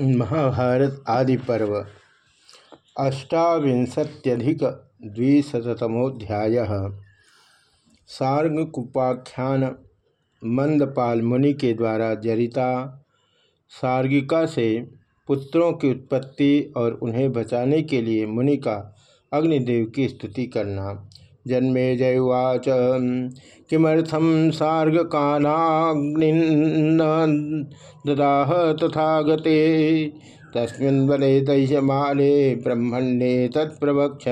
महाभारत आदि पर्व। अष्टाविंशत्यधिक द्विशतमोध्याय सार्गकुपाख्यान मंदपाल मुनि के द्वारा जरिता सार्गिका से पुत्रों की उत्पत्ति और उन्हें बचाने के लिए मुनि का अग्निदेव की स्तुति करना। जन्मे जयुवाच। किमर्थम ददाह तथा गते तस्मिन् वने दह्यमाले ब्रह्मण्ये तत्प्रवक्ष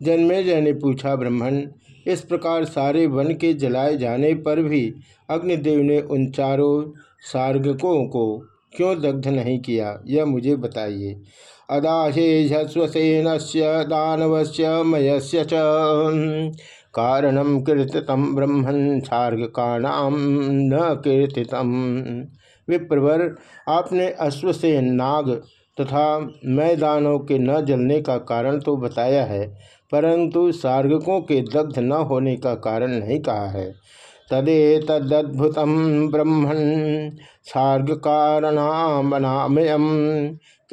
जन्मे जय ने पूछा ब्रह्मण, इस प्रकार सारे वन के जलाए जाने पर भी अग्निदेव ने उन चारों सार्गकों को क्यों दग्ध नहीं किया, यह मुझे बताइए। अदाशेषस्वसेन से दानव से मयस्य च। कारणम कीर्तितम ब्रह्मण सार्गकाणाम न कीर्तितम विप्रवर, आपने अश्वसेन नाग तथा मैदानों के न जलने का कारण तो बताया है, परंतु सार्गकों के दग्ध न होने का कारण नहीं कहा है। तदे तदद्भुत ब्रह्मण सार्ग कारणामनामयम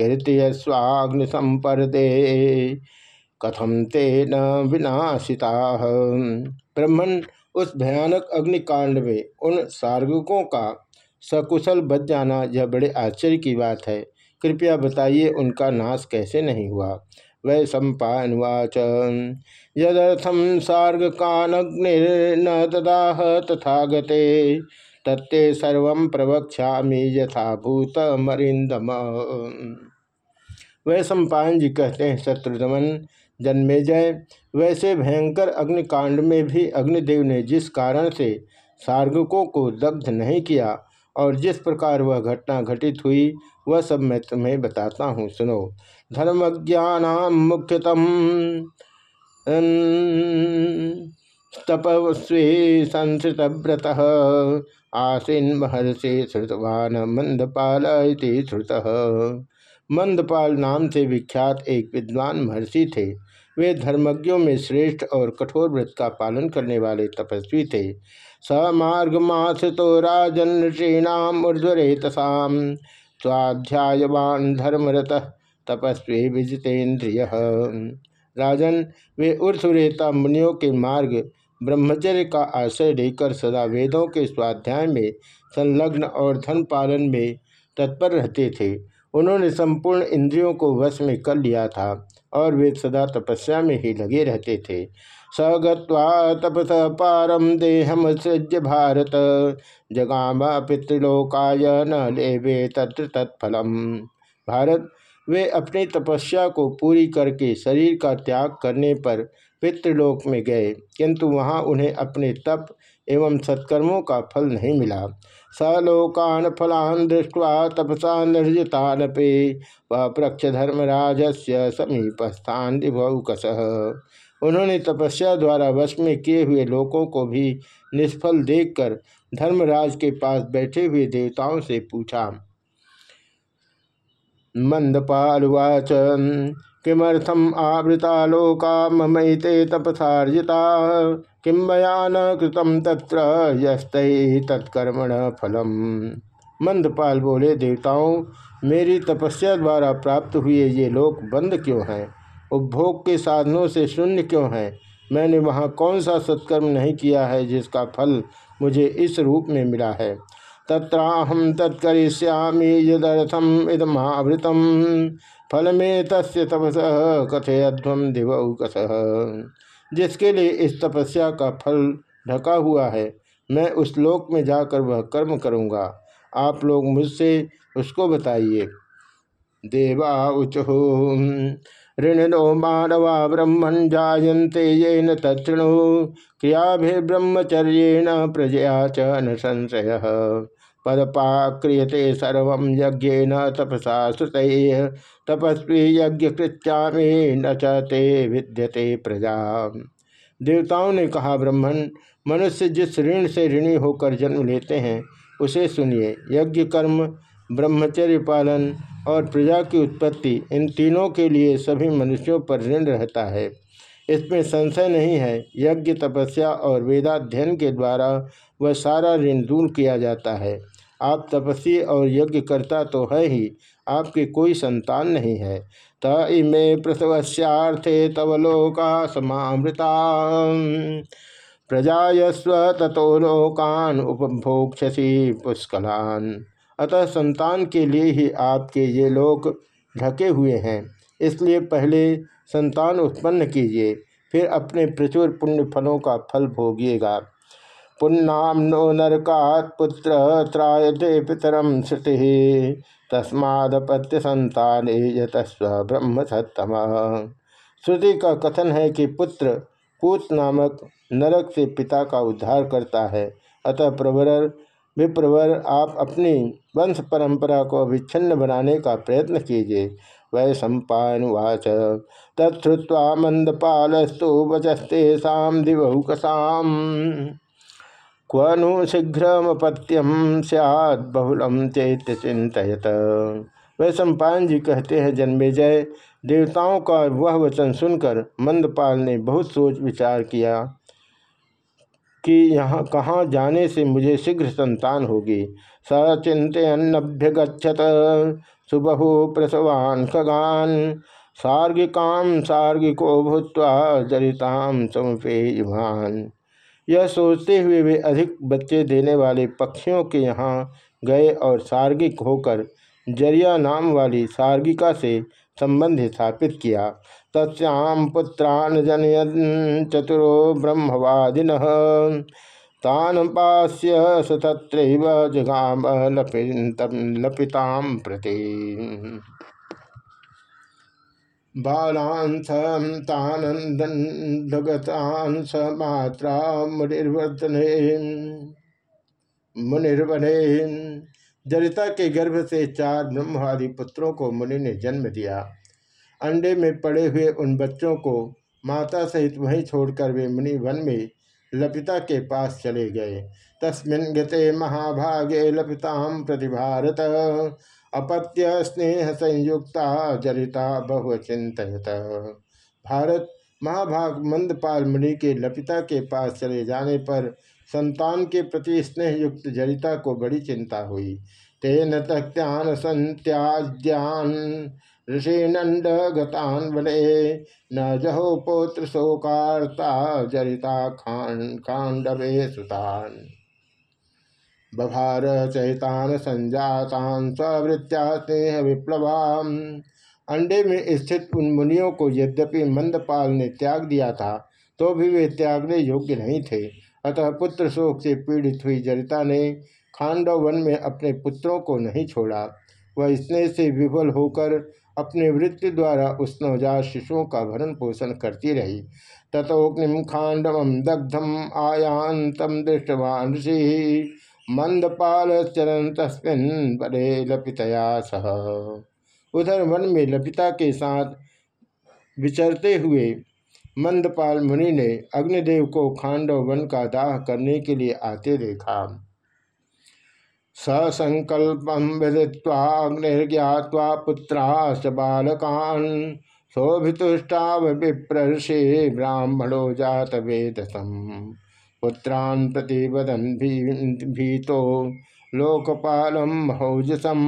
कीर्ति स्वाग्नि संपर्दे कथम ते न विनाशिता। ब्रह्मण उस भयानक अग्निकांड में उन सार्गकों का सकुशल बच जाना यह बड़े आश्चर्य की बात है। कृपया बताइए उनका नाश कैसे नहीं हुआ? वै सम्पावाच यदर्थम सार्ग कानग्निर्न ददाह तथा गते तत्ते सर्व प्रवक्षा यथाभूत मरिंदम वह सम्पायन जी कहते हैं शत्रुदमन जन्मेजय वैसे भयंकर अग्निकांड में भी अग्निदेव ने जिस कारण से सार्गकों को दग्ध नहीं किया और जिस प्रकार वह घटना घटित हुई, वह सब मैं तुम्हें बताता हूँ, सुनो। धर्मज्ञान मुख्यतम तपस्वी संस्कृत व्रत आसीन महर्षि श्रुतवान मंदपाल श्रुत। मंदपाल नाम से विख्यात एक विद्वान महर्षि थे। वे धर्मज्ञों में श्रेष्ठ और कठोर व्रत का पालन करने वाले तपस्वी थे। स मार्गमाथ तो राजन ऋषीणाम ऊर्धरेतसाम स्वाध्यायवान धर्मरत तपस्वी विजितेन्द्रिय। राजन, वे ऊर्धरेता मुनियों के मार्ग ब्रह्मचर्य का आश्रय लेकर सदा वेदों के स्वाध्याय में, संलग्न और धन पालन में तत्पर रहते थे। उन्होंने संपूर्ण इंद्रियों को वश में कर लिया था और वे सदा तपस्या में ही लगे रहते थे। स गत्वा तपस पारम देहम सृज्य भारत, जगाम पितृलोकाय न लेवे तत्र तत्फलम। भारत, वे अपनी तपस्या को पूरी करके शरीर का त्याग करने पर पितृलोक में गए, किंतु वहाँ उन्हें अपने तप एवं सत्कर्मों का फल नहीं मिला। सलोकान फलान दृष्टवा तपसा निर्जितान पे वह प्रक्ष धर्मराज से समीपस्थान दिभौकस उन्होंने तपस्या द्वारा वश में किए हुए लोगों को भी निष्फल देखकर धर्मराज के पास बैठे हुए देवताओं से पूछा मंदपालुवाच किमर्थम आवृता लोका ममते तपसार्जिता? किम मया न कृतम तत्र यस्त तत्कर्मण फलम? मंदपाल बोले, देवताओं, मेरी तपस्या द्वारा प्राप्त हुए ये लोक बंद क्यों हैं? उपभोग के साधनों से शून्य क्यों हैं? मैंने वहाँ कौन सा सत्कर्म नहीं किया है जिसका फल मुझे इस रूप में मिला है? तत्राहम तत्करिष्यामी यदर्थम इदमावृतम। फल में तस्य तपस कथयध्वम दिवकस जिसके लिए इस तपस्या का फल ढका हुआ है, मैं उस लोक में जाकर वह कर्म करूँगा। आप लोग मुझसे उसको बताइए। देवा उचहो ऋणनो मानवा ब्रह्मण जायन्ते ये न तृणु क्रियाभिर्ब्रह्मचर्येण प्रजया च न संशय पदपाक्रियते सर्व यज्ञ न तपसा श्रुत तपस्वी यज्ञ कृत्यामी न चे विद्यते प्रजा। देवताओं ने कहा ब्रह्मण मनुष्य जिस ऋण से ऋणी होकर जन्म लेते हैं, उसे सुनिए। यज्ञ कर्म, ब्रह्मचर्य पालन और प्रजा की उत्पत्ति, इन तीनों के लिए सभी मनुष्यों पर ऋण रहता है। इसमें संशय नहीं है। यज्ञ, तपस्या और वेदाध्ययन के द्वारा वह सारा ऋण दूर किया जाता है। आप तपस्वी और यज्ञ करता तो है ही, आपके कोई संतान नहीं है। त इमे प्रसवस्यार्थे तव लोका समामृता प्रजायस्व ततो लोकान उपभोक्षसी पुष्कलान। अतः संतान के लिए ही आपके ये लोक ढके हुए हैं। इसलिए पहले संतान उत्पन्न कीजिए, फिर अपने प्रचुर पुण्य फलों का फल भोगिएगा। पुण्यम नो नरकात पुत्र त्रायते पितरम श्रुति तस्मादपत्य संतान यतस्व ब्रह्म सत्तम श्रुति का कथन है कि पुत्र पूत नामक नरक से पिता का उद्धार करता है। अतः प्रवर विप्रवर, आप अपनी वंश परंपरा को अभिच्छिन्न बनाने का प्रयत्न कीजिए। वै सम्पावाच तत्वा मंदपालस्तु वचस्ते साम दिवहुकसाम। क्वनु शीघ्रमपत्यम सैद बहुलम चैत्य चिंतित वह सम्पायन जी कहते हैं, जन्मे जय। देवताओं का वह वचन सुनकर मंदपाल ने बहुत सोच विचार किया कि यहाँ कहाँ जाने से मुझे शीघ्र संतान होगी। स चिंतनभ्यगछत सुबहु प्रसवान खगान। सार्गिकाम सार्गिको भूत्वा जरिताम समपेयमान यह सोचते हुए वे अधिक बच्चे देने वाले पक्षियों के यहाँ गए और सार्गिक होकर ज़रिया नाम वाली सार्गिका से संबंध स्थापित किया। तस्याम पुत्रान जनयन चतुरो ब्रह्मवादिन। तान पास्य सतत्र जगाम लपिताम प्रति। बालांस तानंदगतान स मात्रा मुनिर्वर्तने मुनिर्वने जरिता के गर्भ से चार ब्रह्मवादी पुत्रों को मुनि ने जन्म दिया। अंडे में पड़े हुए उन बच्चों को माता सहित वहीं छोड़कर वे मुनि वन में लपिता के पास चले गए। तस्मिन गते महाभागे लपिताम प्रतिभारत, अपत्य स्नेह संयुक्ता जरिता बहुचिंत भारत महाभाग मंदपाल मुनि के लपिता के पास चले जाने पर संतान के प्रति स्नेह युक्त जरिता को बड़ी चिंता हुई। तेन तक्त्यान संत्याज्यान ऋषिनंड गतान न जहो पौत्र शोकार्ता जरिता खांड खांडवे सुतान। बभार चैतान संजातान स्वृत्या स्नेह विप्लवाम अंडे में स्थित उन मुनियों को यद्यपि मंदपाल ने त्याग दिया था तो भी वे त्यागने योग्य नहीं थे। अतः पुत्र शोक से पीड़ित हुई जरिता ने खांडव वन में अपने पुत्रों को नहीं छोड़ा। वह स्नेह से विफल होकर अपने वृत्ति द्वारा उस नवजात शिशुओं का भरण पोषण करती रही। तथोग्निम खांडव दग्धम आयांतम दृष्टवान ऋषि मंदपाल चरण तस्मिन बड़े लपितया सह। उधर वन में लपिता के साथ विचरते हुए मंदपाल मुनि ने अग्निदेव को खांडव वन का दाह करने के लिए आते देखा। ससंकल्पम विदिवाग्निर्ज्ञावा पुत्राश बालकान शोभितुष्टाव ब्राह्मणो जात वेदसम पुत्रान प्रति वदन भी, भीतो लोकपालम महौजसम।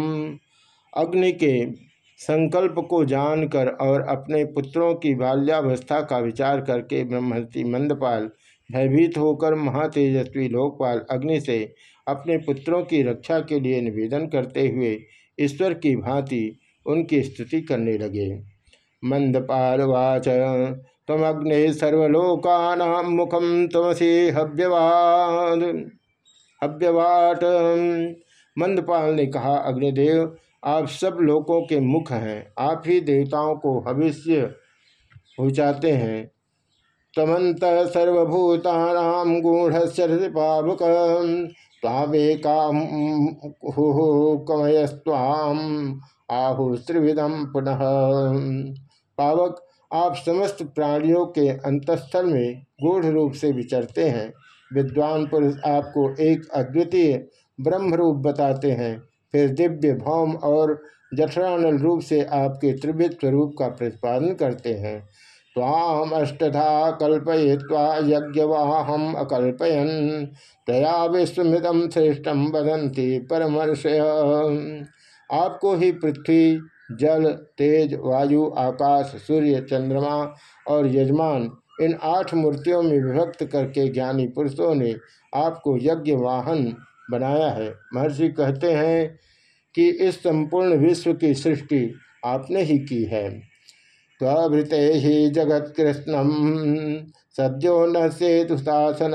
अग्नि के संकल्प को जानकर और अपने पुत्रों की बाल्यावस्था का विचार करके ब्रह्मति मंदपाल भयभीत होकर महातेजस्वी लोकपाल अग्नि से अपने पुत्रों की रक्षा के लिए निवेदन करते हुए ईश्वर की भांति उनकी स्तुति करने लगे। मंदपालवाच तमग्ने सर्वलोका मुखम तमसी हव्यवाद हव्यवाट। मंदपाल ने कहा अग्निदेव आप सब लोगों के मुख हैं। आप ही देवताओं को भविष्य पहुँचाते हैं। तमंत सर्वभूतानाम गूढ़ कमयस्वाम आहु त्रिविधम पुनः। पावक, आप समस्त प्राणियों के अंतस्थल में गूढ़ रूप से विचरते हैं। विद्वान पुरुष आपको एक अद्वितीय ब्रह्म रूप बताते हैं। फिर दिव्य भौम और जठरानल रूप से आपके त्रिविध स्वरूप का प्रतिपादन करते हैं। तामष्टधा कल्पय्वा यज्ञवाहम अकल्पयन। तया विश्वमिदम श्रेष्ठम वदंती परमर्षय। आपको ही पृथ्वी, जल, तेज, वायु, आकाश, सूर्य, चंद्रमा और यजमान, इन आठ मूर्तियों में विभक्त करके ज्ञानी पुरुषों ने आपको यज्ञ वाहन बनाया है। महर्षि कहते हैं कि इस संपूर्ण विश्व की सृष्टि आपने ही की है। स्वृत ही जगत कृष्णम सद्यो न सेतु शासन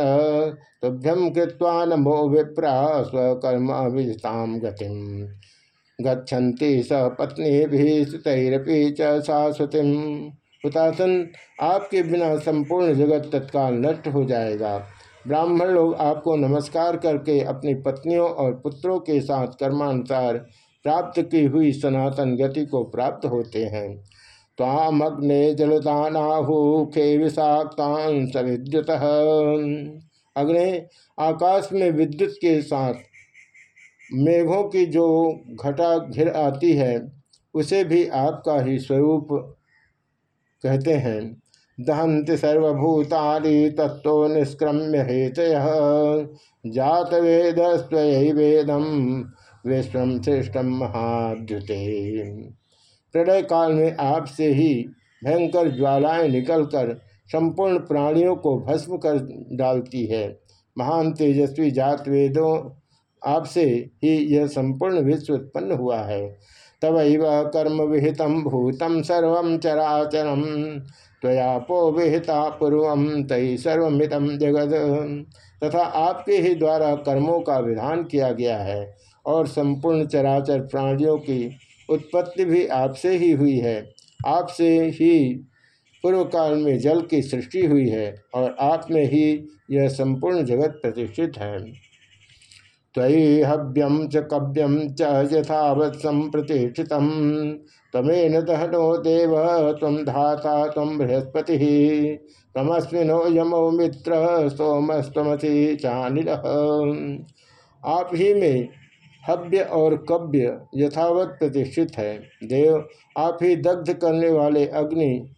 तुभ्यम कृत्वा नमो विप्रा स्वकर्म विजताम गतिम। गच्छन्ति स पत्नी भी सुतरपी च हुतासन आपके बिना संपूर्ण जगत तत्काल नष्ट हो जाएगा। ब्राह्मण लोग आपको नमस्कार करके अपनी पत्नियों और पुत्रों के साथ कर्मानुसार प्राप्त की हुई सनातन गति को प्राप्त होते हैं। ताम अग्ने जलदानाहुखे विषाक्तान सविद्युत। अग्नि, आकाश में विद्युत के साथ मेघों की जो घटा घिर आती है, उसे भी आपका ही स्वरूप कहते हैं। दहंति सर्वभूतानि तत्व निष्क्रम्य हेत जात वेद वेदम, विश्व श्रेष्ठम महाद्युते। प्रलय काल में आपसे ही भयंकर ज्वालाएँ निकलकर संपूर्ण प्राणियों को भस्म कर डालती है। महान तेजस्वी जात वेदों आपसे ही यह संपूर्ण विश्व उत्पन्न हुआ है। तब कर्म विहित भूतम सर्व चराचरम त्वयापो विहिता पूर्व तय सर्वमितम जगद। तथा आपके ही द्वारा कर्मों का विधान किया गया है और संपूर्ण चराचर प्राणियों की उत्पत्ति भी आपसे ही हुई है। आपसे ही पूर्व काल में जल की सृष्टि हुई है और आप में ही यह संपूर्ण जगत प्रतिष्ठित है। तयि हव्यम च कव्यम च यथावत संप्रतिष्ठित तमेन दहनो देव तम धाता तम बृहस्पति। तमस्विनो यमो मित्र, सोमस्तमसी चानिल आप ही में हव्य और कव्य यथावत प्रतिष्ठित है। देव, आप ही दग्ध करने वाले अग्नि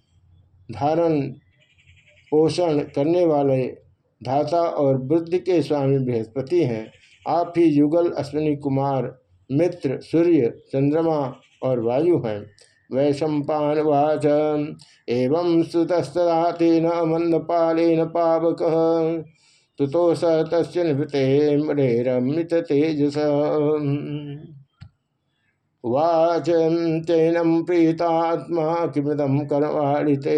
धारण, पोषण करने वाले धाता और बुद्धि के स्वामी बृहस्पति हैं। आप ही युगल, अश्विनी कुमार, मित्र, सूर्य, चंद्रमा और वायु हैं। वैशंपावाच एवं सुतस्तरा तेन मंदपालेन पावक। तुतो स निभृते तेजस। वाच तेनम प्रीतात्मा किमदम करवाणिते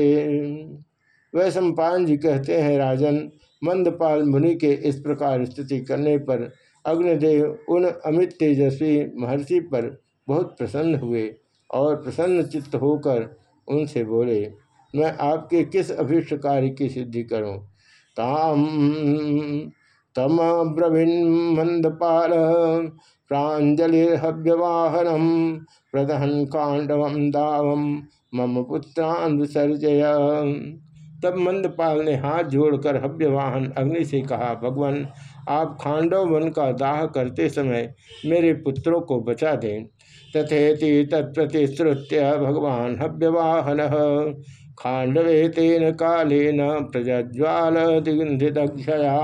वैशंपान जी कहते हैं, राजन, मंदपाल मुनि के इस प्रकार स्थिति करने पर अग्निदेव उन अमित तेजस्वी महर्षि पर बहुत प्रसन्न हुए और प्रसन्न चित्त होकर उनसे बोले, मैं आपके किस अभिष्ट कार्य की सिद्धि करूँ? ताम मंदपाल प्राजलिर्हव्यवाहनम प्रदहन कांडव दावम, मम पुत्रान विसर्जय तब मंदपाल ने हाथ जोड़कर हव्यवाहन अग्नि से कहा, भगवान, आप खांडव वन का दाह करते समय मेरे पुत्रों को बचा दें। तथेति तत्प्रतिश्रुत्य भगवान हव्यवाहन। खांडवे तेन कालेन प्रज्वाल दिग्धया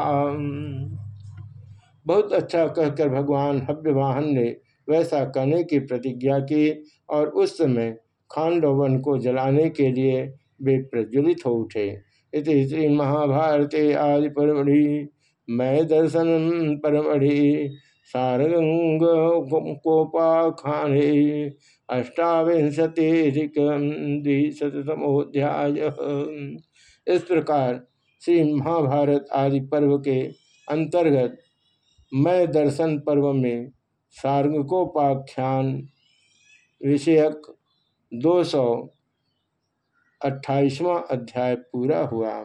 बहुत अच्छा कहकर भगवान हव्यवाहन ने वैसा करने की प्रतिज्ञा की और उस समय खांडवन को जलाने के लिए वे प्रज्वलित हो उठे। इस श्री महाभारते आदि परमढ़ि मैं दर्शन परमढ़ि। सारंग कोपाखाने अष्टाविंशतिशतमोध्याय इस प्रकार श्री महाभारत आदि पर्व के अंतर्गत मैं दर्शन पर्व में सारंगोपाख्यान विषयक दो सौ अट्ठाईसवां अध्याय पूरा हुआ।